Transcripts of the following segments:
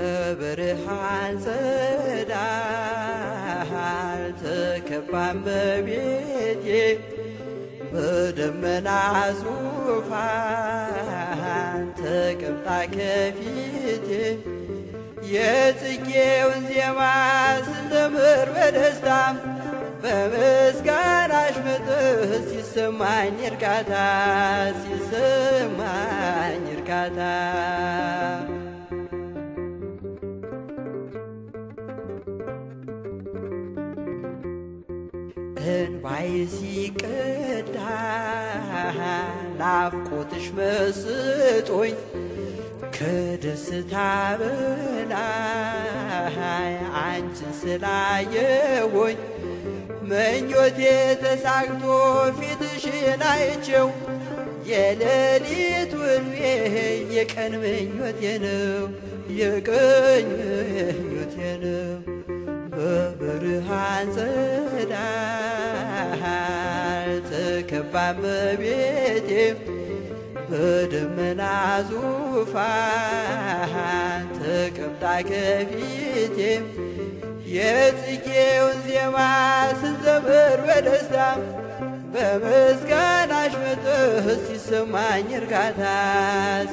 በብርሃን ጸዳል ተከባን በቤቴ በደመና ዙፋን ተቀምጣ ከፊቴ የጽጌውን ዜማ ስዘምር በደስታ በምስጋናሽ መጥህ ሲሰማኝ እርካታ ሲሰማኝ እርካታ። እንባይ ሲቀዳ ናፍቆትሽ መስጦኝ ከደስታ በላይ አንቺን ስላየሆኝ ምኞቴ ተሳክቶ ፊትሽን አይቼው የሌሊት ውልቤ የቀን ምኞቴ ነው የቀን ምኞቴ ነው። በብርሃን ጸዳል ተከባ እመቤቴ በደመና ዙፋን ተቀምጣ ከፊቴ የጽጌውን ዜማ ስዘምር በደስታ በምስጋናሽ መጥህ ሲሰማኝ እርካታ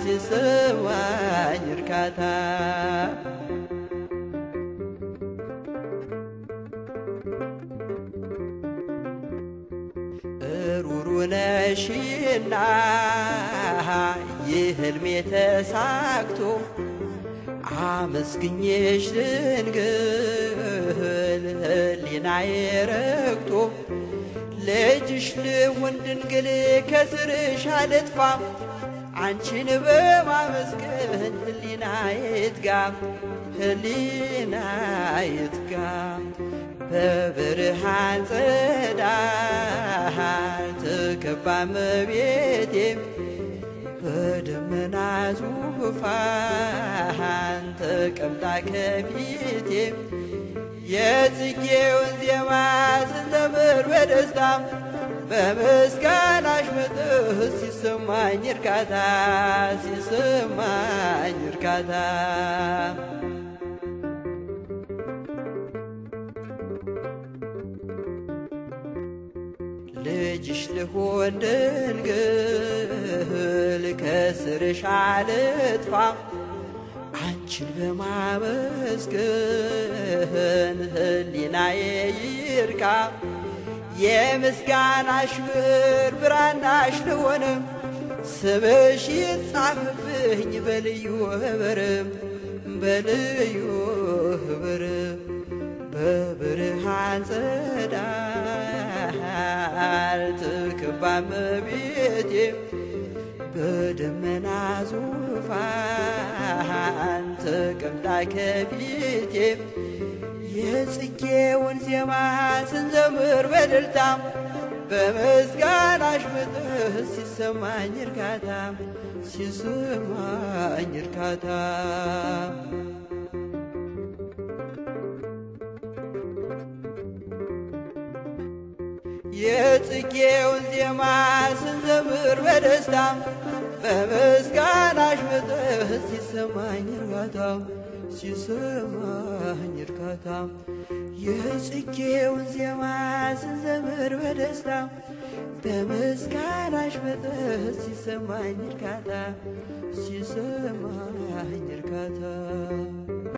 ሲሰማኝ እርካታ ነሽና ይህ ሕልሜ ተሳክቶ አመስግኜሽ ድንግል ሕሊናዬ ረክቶ ልጅሽ ልሁን ድንግል ከስርሽ አልጥፋ አንቺን በማመስገን ሕሊናዬ ይትጋ ሕሊናዬ ይትጋ በብርሃን ጸዳል ተከባ እመቤቴ በደመና ዙፋን ተቀምጣ ከፊቴ የጽጌውን ዜማ ስንዘምር በደስታ በምስጋናሽ መጥህ ሲሰማኝ እርካታ ሲሰማኝ እርካታ ልጅሽ ልሆን ድንግል ከስርሽ አልጥፋ። አንቺን በማመስገን ሕሊናዬ ይርካ የምስጋናሽ ብር ብራናሽ ልሆንም ስምሽ ይጻፍብኝ በልዩ ህብርም በልዩ ህብርም በብርሃን ጸዳል ትክባ እመቤቴ በደመና ዙፋን ተቀምጣ ከፊቴ የጽጌውን ዜማ ስንዘምር በደልታ በምስጋናሽ መጥህ ሲሰማኝ እርካታ ሲሰማኝ እርካታ የጽጌውን ዜማ ስንዘምር በደስታ በምስጋናሽ መጥህ ሲሰማኝ እርካታ ሲሰማኝ እርካታ። የጽጌውን ዜማ ስንዘምር በደስታ በምስጋናሽ መጥህ ሲሰማኝ እርካታ ሲሰማኝ እርካታ